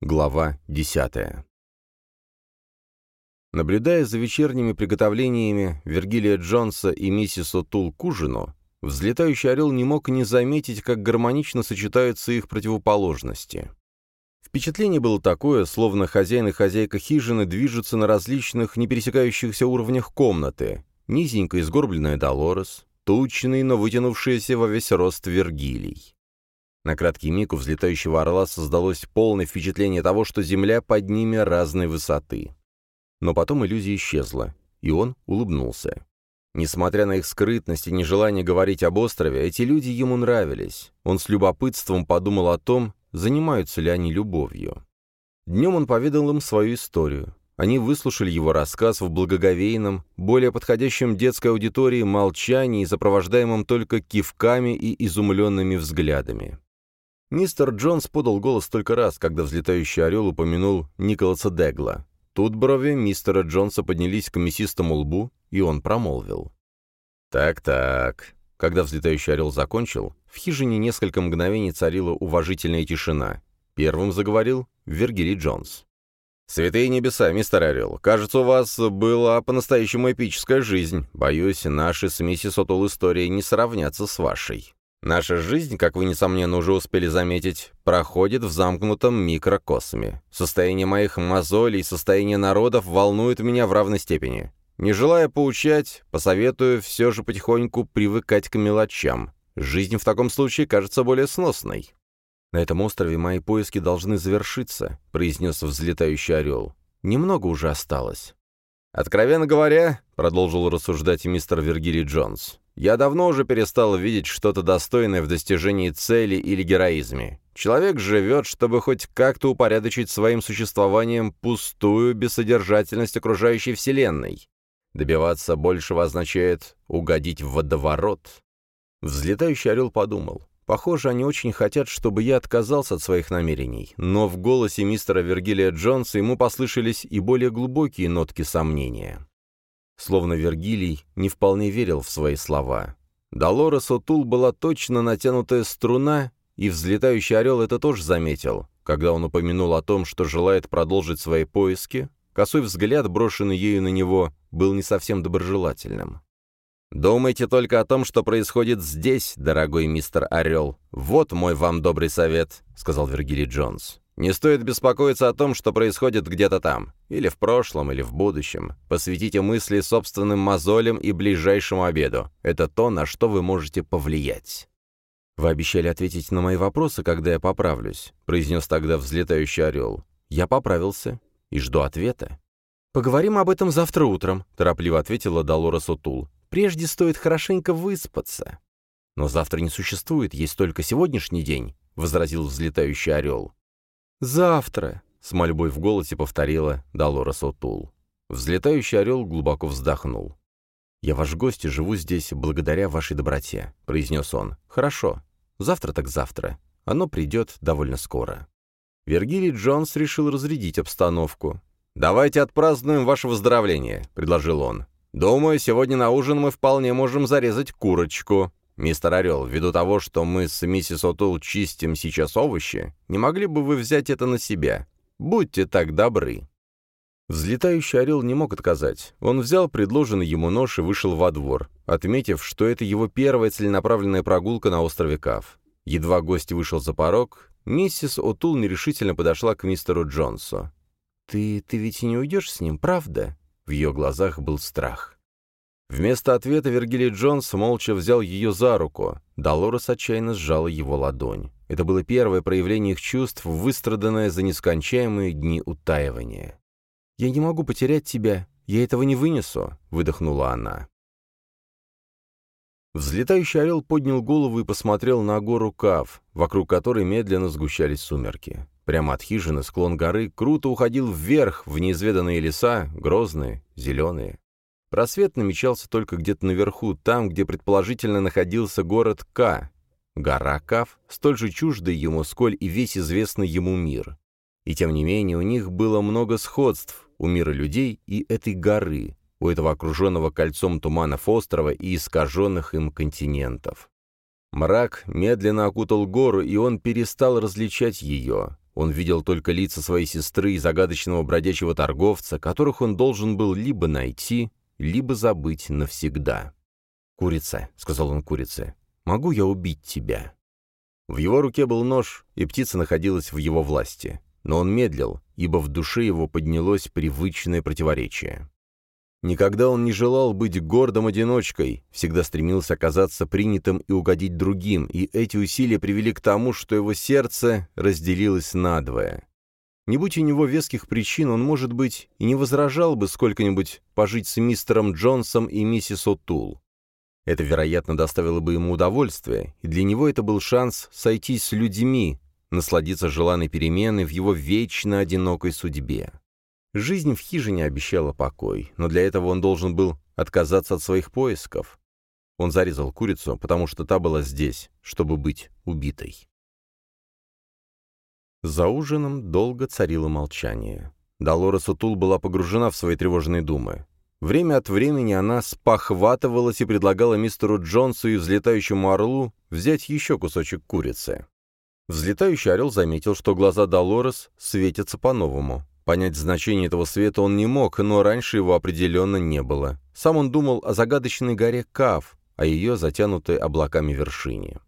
Глава 10. Наблюдая за вечерними приготовлениями Вергилия Джонса и миссис Отул к ужину, взлетающий орел не мог не заметить, как гармонично сочетаются их противоположности. Впечатление было такое, словно хозяин и хозяйка хижины движутся на различных, не пересекающихся уровнях комнаты. Низенькая изгорбленная Долорес, тучный, но вытянувшийся во весь рост Вергилий. На краткий миг у взлетающего орла создалось полное впечатление того, что земля под ними разной высоты. Но потом иллюзия исчезла, и он улыбнулся. Несмотря на их скрытность и нежелание говорить об острове, эти люди ему нравились. Он с любопытством подумал о том, занимаются ли они любовью. Днем он поведал им свою историю. Они выслушали его рассказ в благоговейном, более подходящем детской аудитории молчании, сопровождаемом только кивками и изумленными взглядами. Мистер Джонс подал голос только раз, когда взлетающий орел упомянул Николаса Дегла. Тут брови мистера Джонса поднялись к мясистому лбу, и он промолвил. «Так-так». Когда взлетающий орел закончил, в хижине несколько мгновений царила уважительная тишина. Первым заговорил Вергилий Джонс. «Святые небеса, мистер Орел, кажется, у вас была по-настоящему эпическая жизнь. Боюсь, наши с миссис Отол истории не сравнятся с вашей». Наша жизнь, как вы, несомненно, уже успели заметить, проходит в замкнутом микрокосме. Состояние моих мозолей и состояние народов волнует меня в равной степени. Не желая поучать, посоветую все же потихоньку привыкать к мелочам. Жизнь в таком случае кажется более сносной. «На этом острове мои поиски должны завершиться», — произнес взлетающий орел. «Немного уже осталось». «Откровенно говоря», — продолжил рассуждать мистер Вергилий Джонс, я давно уже перестал видеть что-то достойное в достижении цели или героизме. Человек живет, чтобы хоть как-то упорядочить своим существованием пустую бессодержательность окружающей Вселенной. Добиваться большего означает угодить в водоворот. Взлетающий орел подумал. Похоже, они очень хотят, чтобы я отказался от своих намерений, но в голосе мистера Вергилия Джонса ему послышались и более глубокие нотки сомнения. Словно Вергилий не вполне верил в свои слова. Долорес Отул была точно натянутая струна, и взлетающий орел это тоже заметил. Когда он упомянул о том, что желает продолжить свои поиски, косой взгляд, брошенный ею на него, был не совсем доброжелательным. «Думайте только о том, что происходит здесь, дорогой мистер Орел. Вот мой вам добрый совет», — сказал Вергилий Джонс. Не стоит беспокоиться о том, что происходит где-то там, или в прошлом, или в будущем. Посвятите мысли собственным мозолям и ближайшему обеду. Это то, на что вы можете повлиять. «Вы обещали ответить на мои вопросы, когда я поправлюсь», — произнес тогда взлетающий орел. «Я поправился и жду ответа». «Поговорим об этом завтра утром», — торопливо ответила Долорес Утул. «Прежде стоит хорошенько выспаться». «Но завтра не существует, есть только сегодняшний день», — возразил взлетающий орел. «Завтра!» — с мольбой в голосе повторила Долорес Отул. Взлетающий орел глубоко вздохнул. «Я ваш гость и живу здесь благодаря вашей доброте», — произнес он. «Хорошо. Завтра так завтра. Оно придет довольно скоро». Вергилий Джонс решил разрядить обстановку. «Давайте отпразднуем ваше выздоровление», — предложил он. «Думаю, сегодня на ужин мы вполне можем зарезать курочку. «Мистер Орел, ввиду того, что мы с миссис Отул чистим сейчас овощи, не могли бы вы взять это на себя? Будьте так добры». Взлетающий орел не мог отказать. Он взял предложенный ему нож и вышел во двор, отметив, что это его первая целенаправленная прогулка на острове Кав. Едва гость вышел за порог, миссис Отул нерешительно подошла к мистеру Джонсу. «Ты... ты ведь не уйдешь с ним, правда?» В ее глазах был страх. Вместо ответа Вергилий Джонс молча взял ее за руку. Долорес отчаянно сжала его ладонь. Это было первое проявление их чувств, выстраданное за нескончаемые дни утаивания. «Я не могу потерять тебя, я этого не вынесу», — выдохнула она. Взлетающий орел поднял голову и посмотрел на гору Кав, вокруг которой медленно сгущались сумерки. Прямо от хижины склон горы круто уходил вверх, в неизведанные леса, грозные, зеленые. Просвет намечался только где-то наверху, там, где предположительно находился город К. Гора Кав, столь же чуждый ему, сколь и весь известный ему мир. И тем не менее у них было много сходств у мира людей и этой горы, у этого окруженного кольцом туманов острова и искаженных им континентов. Мрак медленно окутал гору, и он перестал различать ее. Он видел только лица своей сестры и загадочного бродячего торговца, которых он должен был либо найти, либо забыть навсегда. «Курица», — сказал он курице, — «могу я убить тебя?» В его руке был нож, и птица находилась в его власти. Но он медлил, ибо в душе его поднялось привычное противоречие. Никогда он не желал быть гордым одиночкой, всегда стремился оказаться принятым и угодить другим, и эти усилия привели к тому, что его сердце разделилось надвое. Не будь у него веских причин, он, может быть, и не возражал бы сколько-нибудь пожить с мистером Джонсом и миссис О'Тул. Это, вероятно, доставило бы ему удовольствие, и для него это был шанс сойтись с людьми, насладиться желанной переменой в его вечно одинокой судьбе. Жизнь в хижине обещала покой, но для этого он должен был отказаться от своих поисков. Он зарезал курицу, потому что та была здесь, чтобы быть убитой. За ужином долго царило молчание. Долорес Утул была погружена в свои тревожные думы. Время от времени она спохватывалась и предлагала мистеру Джонсу и взлетающему орлу взять еще кусочек курицы. Взлетающий орел заметил, что глаза Долорес светятся по-новому. Понять значение этого света он не мог, но раньше его определенно не было. Сам он думал о загадочной горе Кав, о ее затянутой облаками вершине.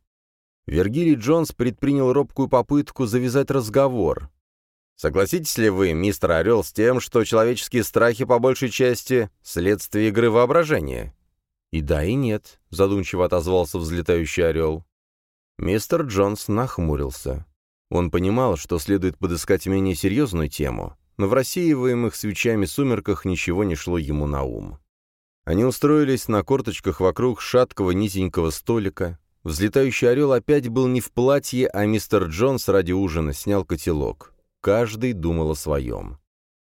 Вергилий Джонс предпринял робкую попытку завязать разговор. «Согласитесь ли вы, мистер Орел, с тем, что человеческие страхи по большей части — следствие игры воображения?» «И да, и нет», — задумчиво отозвался взлетающий орел. Мистер Джонс нахмурился. Он понимал, что следует подыскать менее серьезную тему, но в рассеиваемых свечами сумерках ничего не шло ему на ум. Они устроились на корточках вокруг шаткого низенького столика. Взлетающий орел опять был не в платье, а мистер Джонс ради ужина снял котелок. Каждый думал о своем.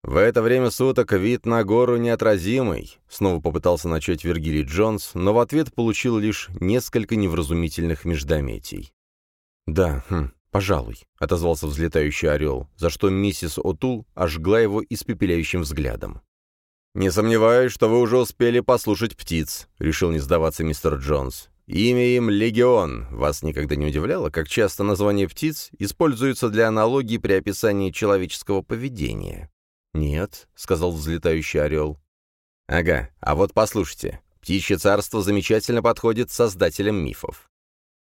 «В это время суток вид на гору неотразимый», — снова попытался начать Вергилий Джонс, но в ответ получил лишь несколько невразумительных междометий. «Да, хм, «Пожалуй», — отозвался взлетающий орел, за что миссис Отул ожгла его испепеляющим взглядом. «Не сомневаюсь, что вы уже успели послушать птиц», — решил не сдаваться мистер Джонс. «Имя им Легион. Вас никогда не удивляло, как часто название птиц используются для аналогии при описании человеческого поведения?» «Нет», — сказал взлетающий орел. «Ага, а вот послушайте. Птичье царство замечательно подходит создателям мифов.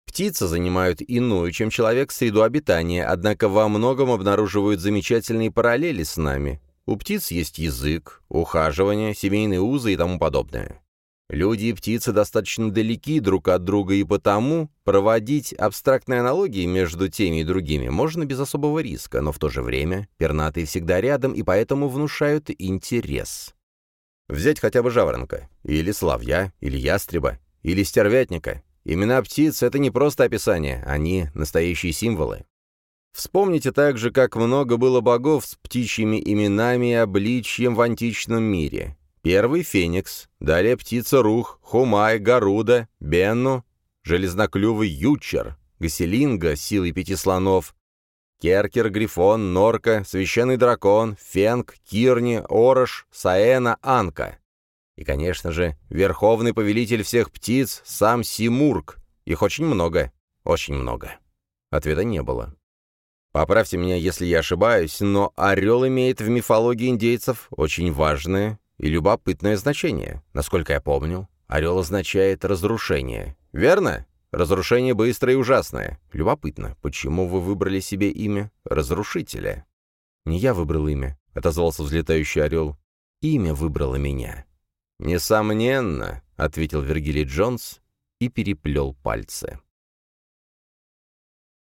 Птицы занимают иную, чем человек, среду обитания, однако во многом обнаруживают замечательные параллели с нами. У птиц есть язык, ухаживание, семейные узы и тому подобное. Люди и птицы достаточно далеки друг от друга, и потому проводить абстрактные аналогии между теми и другими можно без особого риска, но в то же время пернатые всегда рядом и поэтому внушают интерес. Взять хотя бы жаворонка, или славья, или ястреба, или стервятника, Имена птиц — это не просто описание, они — настоящие символы. Вспомните также, как много было богов с птичьими именами и обличьем в античном мире. Первый — Феникс, далее птица Рух, Хумай, Гаруда, Бенну, железноклювый Ючер, Гаселинга силой пяти слонов, Керкер, Грифон, Норка, Священный Дракон, Фенг, Кирни, Орош, Саэна, Анка. И, конечно же, верховный повелитель всех птиц, сам Симург. Их очень много, очень много. Ответа не было. Поправьте меня, если я ошибаюсь, но орел имеет в мифологии индейцев очень важное и любопытное значение. Насколько я помню, орел означает разрушение. Верно? Разрушение быстрое и ужасное. Любопытно, почему вы выбрали себе имя Разрушителя? Не я выбрал имя, — отозвался взлетающий орел. Имя выбрало меня. «Несомненно», — ответил Вергилий Джонс и переплел пальцы.